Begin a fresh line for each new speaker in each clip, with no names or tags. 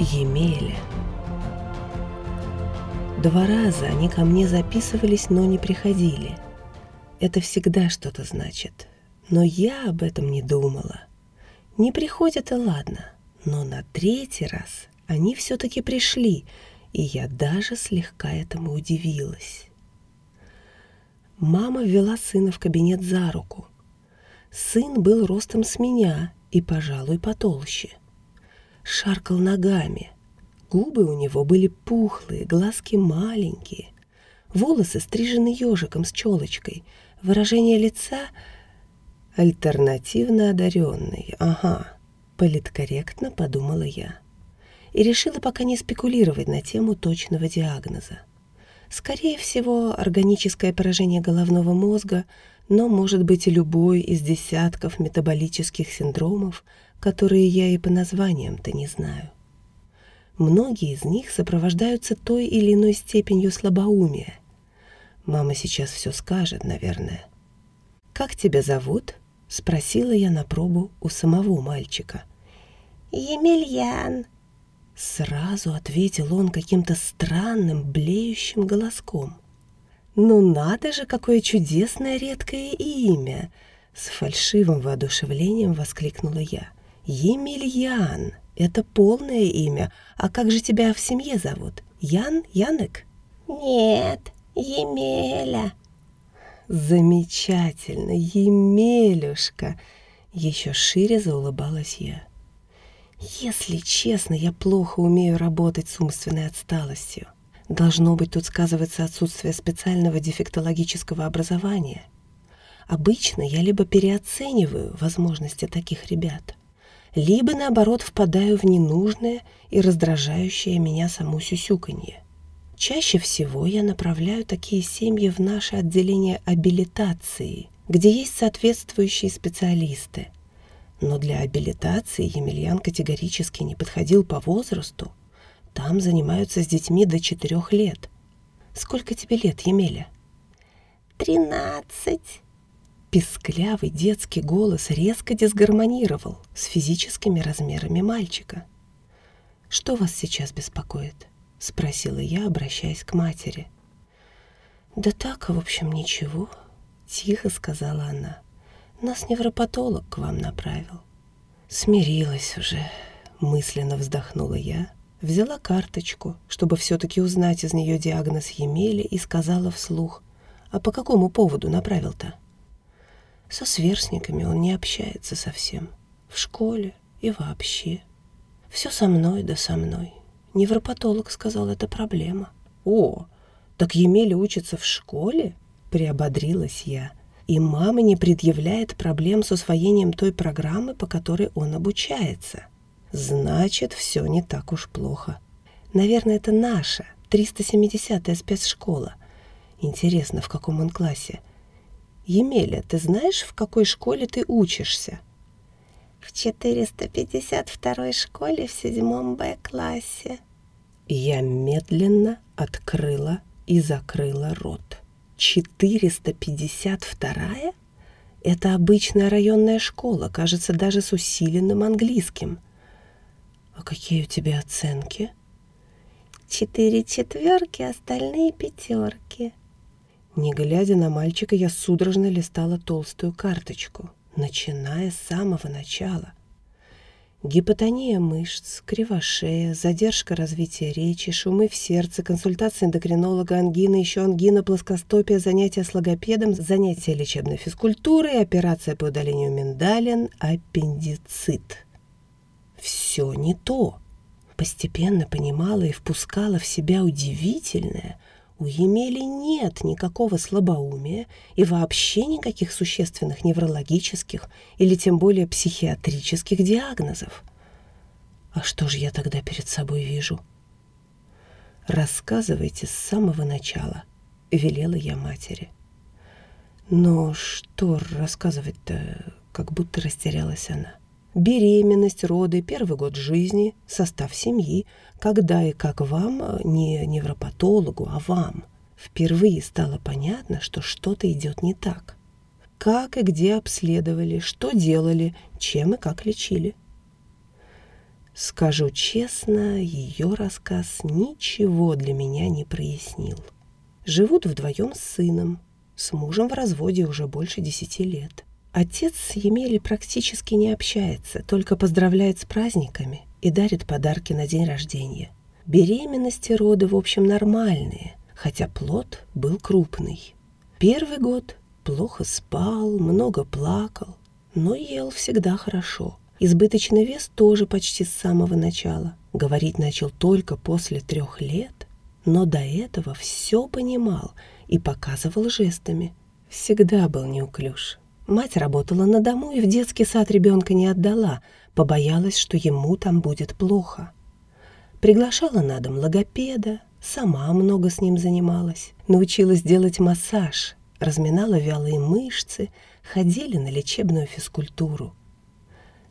Емеля. Два раза они ко мне записывались, но не приходили. Это всегда что-то значит. Но я об этом не думала. Не приходят и ладно. Но на третий раз они все-таки пришли, и я даже слегка этому удивилась. Мама ввела сына в кабинет за руку. Сын был ростом с меня и, пожалуй, потолще. Шаркал ногами. Губы у него были пухлые, глазки маленькие. Волосы стрижены ежиком с челочкой. Выражение лица альтернативно одаренный. Ага, политкорректно подумала я. И решила пока не спекулировать на тему точного диагноза. Скорее всего, органическое поражение головного мозга, но может быть и любой из десятков метаболических синдромов, которые я и по названиям-то не знаю. Многие из них сопровождаются той или иной степенью слабоумия. Мама сейчас все скажет, наверное. «Как тебя зовут?» — спросила я на пробу у самого мальчика.
«Емельян»,
Сразу ответил он каким-то странным, блеющим голоском. «Ну надо же, какое чудесное редкое имя!» С фальшивым воодушевлением воскликнула я. «Емельян! Это полное имя. А как же тебя в семье зовут? Ян? Янек?»
«Нет, Емеля».
«Замечательно, Емелюшка!» Еще шире заулыбалась я. Если честно, я плохо умею работать с умственной отсталостью. Должно быть, тут сказывается отсутствие специального дефектологического образования. Обычно я либо переоцениваю возможности таких ребят, либо, наоборот, впадаю в ненужное и раздражающее меня саму сюсюканье. Чаще всего я направляю такие семьи в наше отделение абилитации, где есть соответствующие специалисты – но для абилитации Емельян категорически не подходил по возрасту. Там занимаются с детьми до четырех лет. Сколько тебе лет, Емеля?
Тринадцать.
Писклявый детский голос резко дисгармонировал с физическими размерами мальчика. «Что вас сейчас беспокоит?» — спросила я, обращаясь к матери. «Да так, в общем, ничего», — тихо сказала она. Нас невропатолог к вам направил. Смирилась уже, мысленно вздохнула я, взяла карточку, чтобы все-таки узнать из нее диагноз Емели и сказала вслух, а по какому поводу направил-то? Со сверстниками он не общается совсем, в школе и вообще. Все со мной да со мной. Невропатолог сказал, это проблема. О, так Емеля учится в школе? Приободрилась я и мама не предъявляет проблем с усвоением той программы, по которой он обучается. Значит, все не так уж плохо. Наверное, это наша, 370-я спецшкола. Интересно, в каком он классе? Емеля, ты знаешь, в какой школе ты учишься?
В 452 школе в седьмом Б-классе.
Я медленно открыла и закрыла рот. 452-я? Это обычная районная школа, кажется, даже с усиленным английским. А какие у тебя оценки?
Четыре четверки, остальные пятерки.
Не глядя на мальчика, я судорожно листала толстую карточку, начиная с самого начала. Гипотония мышц, кривошея, задержка развития речи, шумы в сердце, консультация эндокринолога, ангина, еще ангина, плоскостопия, занятия с логопедом, занятия лечебной физкультурой, операция по удалению миндалин, аппендицит. Все не то. Постепенно понимала и впускала в себя удивительное – у Емели нет никакого слабоумия и вообще никаких существенных неврологических или тем более психиатрических диагнозов. А что же я тогда перед собой вижу? Рассказывайте с самого начала, велела я матери. Но что рассказывать-то, как будто растерялась она. Беременность, роды, первый год жизни, состав семьи, когда и как вам, э, не невропатологу, а вам, впервые стало понятно, что что-то идет не так. Как и где обследовали, что делали, чем и как лечили. Скажу честно, ее рассказ ничего для меня не прояснил. Живут вдвоем с сыном, с мужем в разводе уже больше десяти лет. Отец с Емели практически не общается, только поздравляет с праздниками и дарит подарки на день рождения. Беременности роды, в общем, нормальные, хотя плод был крупный. Первый год плохо спал, много плакал, но ел всегда хорошо. Избыточный вес тоже почти с самого начала. Говорить начал только после трех лет, но до этого все понимал и показывал жестами. Всегда был неуклюж. Мать работала на дому и в детский сад ребенка не отдала, побоялась, что ему там будет плохо. Приглашала на дом логопеда, сама много с ним занималась, научилась делать массаж, разминала вялые мышцы, ходили на лечебную физкультуру.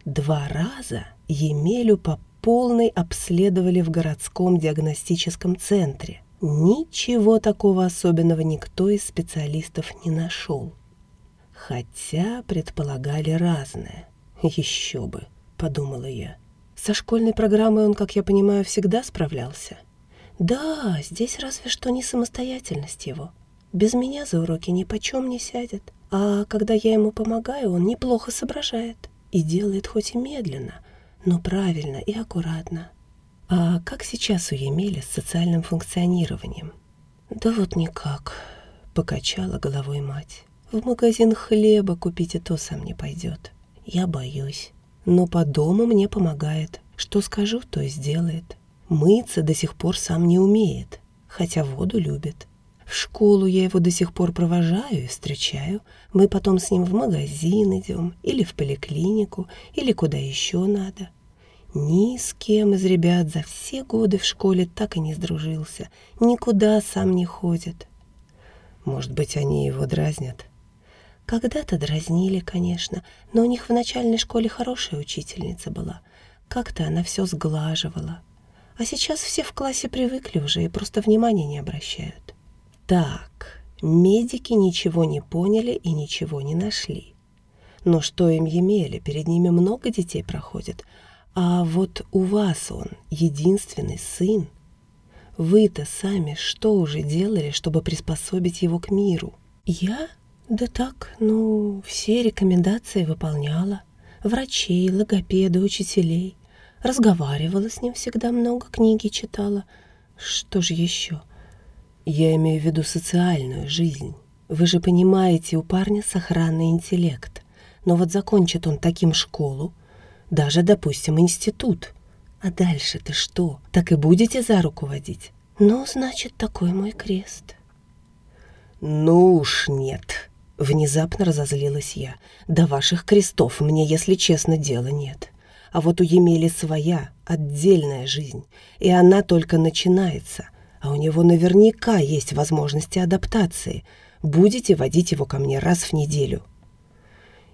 Два раза Емелю по полной обследовали в городском диагностическом центре. Ничего такого особенного никто из специалистов не нашел. Хотя предполагали разное. Еще бы, подумала я. Со школьной программой он, как я понимаю, всегда справлялся. Да, здесь разве что не самостоятельность его. Без меня за уроки ни почем не сядет. А когда я ему помогаю, он неплохо соображает и делает хоть и медленно, но правильно и аккуратно. А как сейчас у Емеля с социальным функционированием? Да вот никак, покачала головой мать. В магазин хлеба купить и то сам не пойдет. Я боюсь. Но по дому мне помогает. Что скажу, то и сделает. Мыться до сих пор сам не умеет, хотя воду любит. В школу я его до сих пор провожаю и встречаю. Мы потом с ним в магазин идем, или в поликлинику, или куда еще надо. Ни с кем из ребят за все годы в школе так и не сдружился. Никуда сам не ходит. Может быть, они его дразнят? Когда-то дразнили, конечно, но у них в начальной школе хорошая учительница была. Как-то она все сглаживала. А сейчас все в классе привыкли уже и просто внимания не обращают. Так, медики ничего не поняли и ничего не нашли. Но что им Емеля? Перед ними много детей проходит. А вот у вас он единственный сын. Вы-то сами что уже делали, чтобы приспособить его к миру? Я? Да так, ну, все рекомендации выполняла. Врачей, логопеды, учителей. Разговаривала с ним всегда много, книги читала. Что же еще? Я имею в виду социальную жизнь. Вы же понимаете, у парня сохранный интеллект. Но вот закончит он таким школу, даже, допустим, институт. А дальше ты что, так и будете за руку водить? Ну, значит, такой мой крест. Ну уж нет. Внезапно разозлилась я. До ваших крестов мне, если честно, дела нет. А вот у Емели своя, отдельная жизнь, и она только начинается — а у него наверняка есть возможности адаптации. Будете водить его ко мне раз в неделю.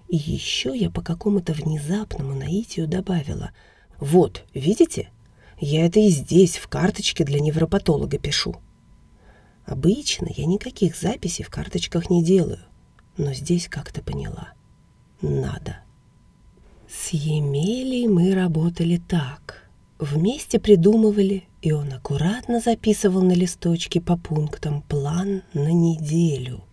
И еще я по какому-то внезапному наитию добавила. Вот, видите? Я это и здесь, в карточке для невропатолога пишу. Обычно я никаких записей в карточках не делаю, но здесь как-то поняла. Надо. С Емелей мы работали так. Вместе придумывали, и он аккуратно записывал на листочке по пунктам план на неделю.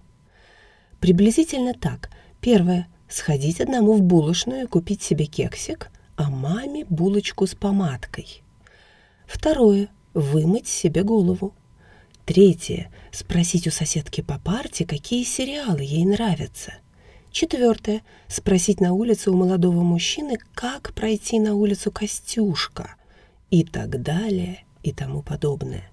Приблизительно так. Первое — сходить одному в булочную и купить себе кексик, а маме булочку с помадкой. Второе — вымыть себе голову. Третье — спросить у соседки по парте, какие сериалы ей нравятся. Четвертое — спросить на улице у молодого мужчины, как пройти на улицу Костюшка — и так далее и тому подобное.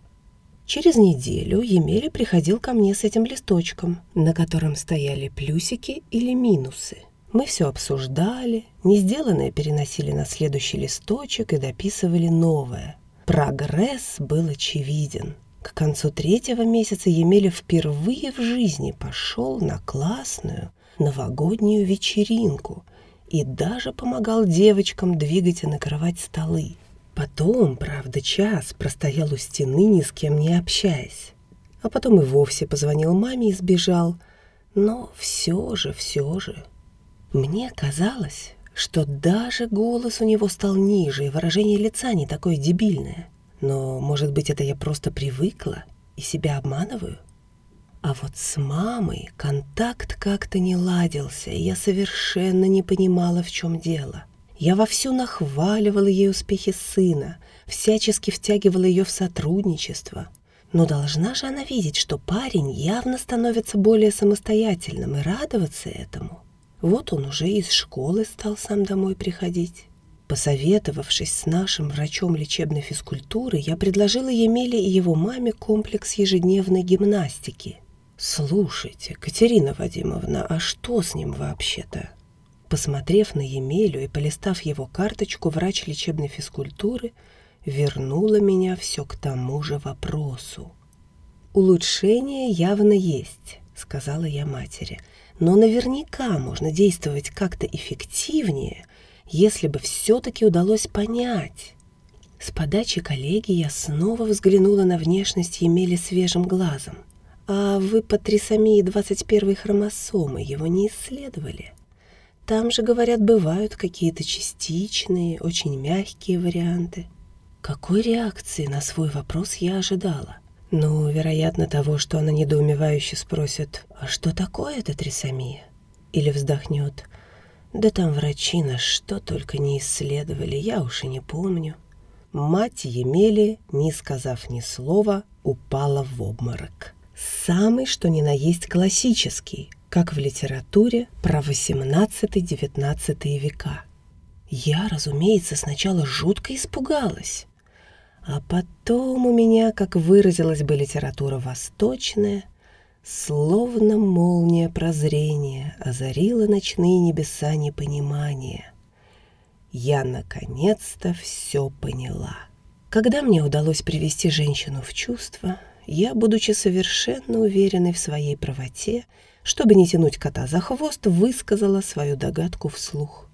Через неделю Емеля приходил ко мне с этим листочком, на котором стояли плюсики или минусы. Мы все обсуждали, не сделанное переносили на следующий листочек и дописывали новое. Прогресс был очевиден. К концу третьего месяца Емеля впервые в жизни пошел на классную новогоднюю вечеринку и даже помогал девочкам двигать и накрывать столы. Потом, правда, час простоял у стены, ни с кем не общаясь. А потом и вовсе позвонил маме и сбежал. Но все же, все же. Мне казалось, что даже голос у него стал ниже, и выражение лица не такое дебильное. Но, может быть, это я просто привыкла и себя обманываю? А вот с мамой контакт как-то не ладился, и я совершенно не понимала, в чем дело. Я вовсю нахваливала ей успехи сына, всячески втягивала ее в сотрудничество. Но должна же она видеть, что парень явно становится более самостоятельным и радоваться этому. Вот он уже из школы стал сам домой приходить. Посоветовавшись с нашим врачом лечебной физкультуры, я предложила Емеле и его маме комплекс ежедневной гимнастики. «Слушайте, Катерина Вадимовна, а что с ним вообще-то?» Посмотрев на Емелю и полистав его карточку, врач лечебной физкультуры вернула меня все к тому же вопросу. «Улучшение явно есть», — сказала я матери, «но наверняка можно действовать как-то эффективнее, если бы все-таки удалось понять. С подачи коллеги я снова взглянула на внешность Емели свежим глазом. А вы по трисомии 21 хромосомы его не исследовали? Там же, говорят, бывают какие-то частичные, очень мягкие варианты. Какой реакции на свой вопрос я ожидала? Ну, вероятно, того, что она недоумевающе спросит, а что такое эта трисомия? Или вздохнет, да там врачи на что только не исследовали, я уж и не помню. Мать Емели, не сказав ни слова, упала в обморок. Самый, что ни на есть классический, как в литературе про 18-19 века. Я, разумеется, сначала жутко испугалась. А потом у меня, как выразилась бы литература восточная, Словно молния прозрения озарила ночные небеса непонимания. Я наконец-то все поняла. Когда мне удалось привести женщину в чувство, я, будучи совершенно уверенной в своей правоте, чтобы не тянуть кота за хвост, высказала свою догадку вслух.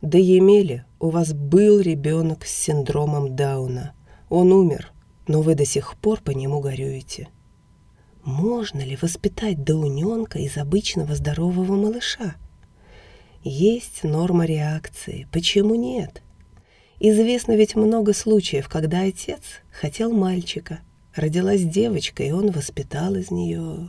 «Да, Емели, у вас был ребенок с синдромом Дауна. Он умер, но вы до сих пор по нему горюете». Можно ли воспитать дауненка из обычного здорового малыша? Есть норма реакции. Почему нет? Известно ведь много случаев, когда отец хотел мальчика, родилась девочка, и он воспитал из нее.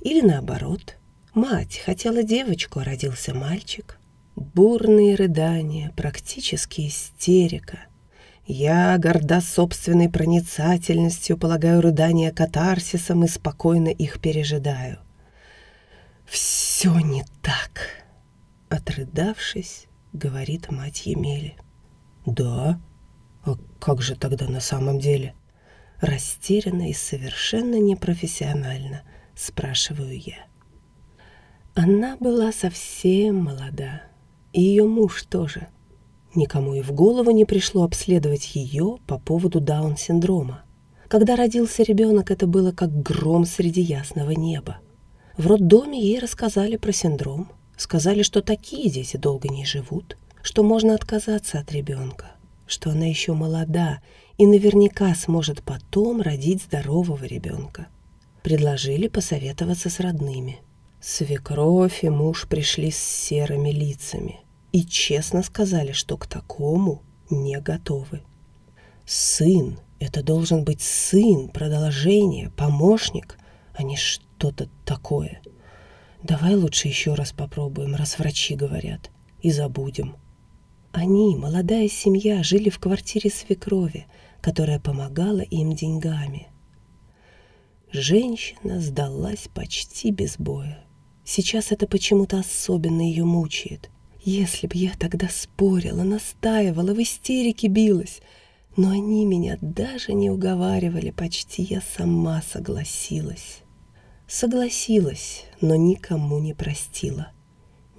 Или наоборот, мать хотела девочку, а родился мальчик. Бурные рыдания, практически истерика — я, горда собственной проницательностью, полагаю рыдания катарсисом и спокойно их пережидаю. «Все не так», — отрыдавшись, говорит мать Емели. «Да? А как же тогда на самом деле?» Растерянно и совершенно непрофессионально спрашиваю я. Она была совсем молода, и ее муж тоже — Никому и в голову не пришло обследовать ее по поводу Даун-синдрома. Когда родился ребенок, это было как гром среди ясного неба. В роддоме ей рассказали про синдром, сказали, что такие дети долго не живут, что можно отказаться от ребенка, что она еще молода и наверняка сможет потом родить здорового ребенка. Предложили посоветоваться с родными. Свекровь и муж пришли с серыми лицами – и честно сказали, что к такому не готовы. Сын — это должен быть сын, продолжение, помощник, а не что-то такое. Давай лучше еще раз попробуем, раз врачи говорят, и забудем. Они, молодая семья, жили в квартире свекрови, которая помогала им деньгами. Женщина сдалась почти без боя. Сейчас это почему-то особенно ее мучает. Если б я тогда спорила, настаивала, в истерике билась, но они меня даже не уговаривали, почти я сама согласилась. Согласилась, но никому не простила.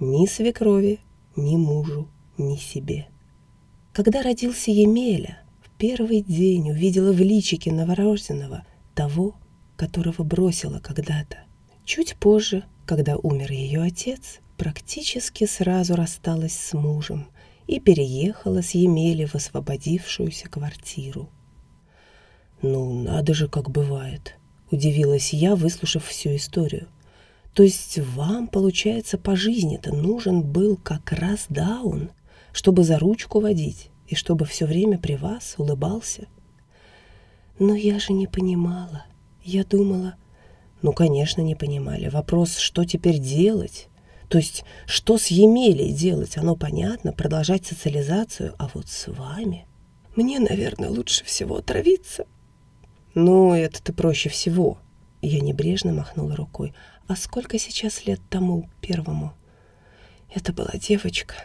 Ни свекрови, ни мужу, ни себе. Когда родился Емеля, в первый день увидела в личике новорожденного того, которого бросила когда-то. Чуть позже, когда умер ее отец, практически сразу рассталась с мужем и переехала с Емели в освободившуюся квартиру. «Ну, надо же, как бывает», — удивилась я, выслушав всю историю. То есть вам, получается, по жизни-то нужен был как раз Даун, чтобы за ручку водить и чтобы все время при вас улыбался? Но я же не понимала. Я думала... Ну, конечно, не понимали. Вопрос, что теперь делать? То есть, что с Емелей делать, оно понятно, продолжать социализацию, а вот с вами... Мне, наверное, лучше всего отравиться. Ну, это-то проще всего. Я небрежно махнула рукой. А сколько сейчас лет тому первому? Это была девочка.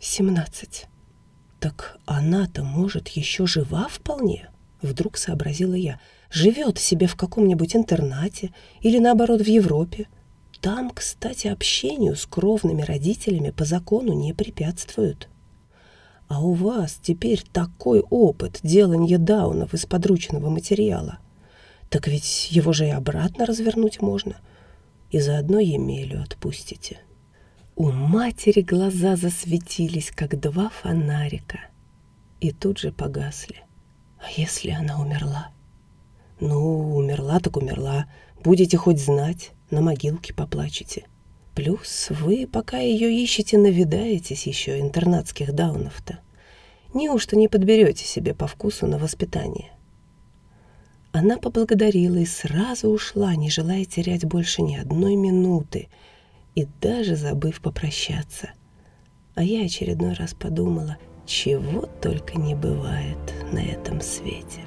Семнадцать. Так она-то, может, еще жива вполне? Вдруг сообразила я. Живет себе в каком-нибудь интернате или, наоборот, в Европе. Там, кстати, общению с кровными родителями по закону не препятствуют. А у вас теперь такой опыт делания даунов из подручного материала. Так ведь его же и обратно развернуть можно. И заодно Емелю отпустите. У матери глаза засветились, как два фонарика, и тут же погасли. А если она умерла? Ну, умерла так умерла. Будете хоть знать, на могилке поплачете. Плюс вы, пока ее ищете, навидаетесь еще интернатских даунов-то. Неужто не подберете себе по вкусу на воспитание? Она поблагодарила и сразу ушла, не желая терять больше ни одной минуты, и даже забыв попрощаться. А я очередной раз подумала, чего только не бывает на этом свете.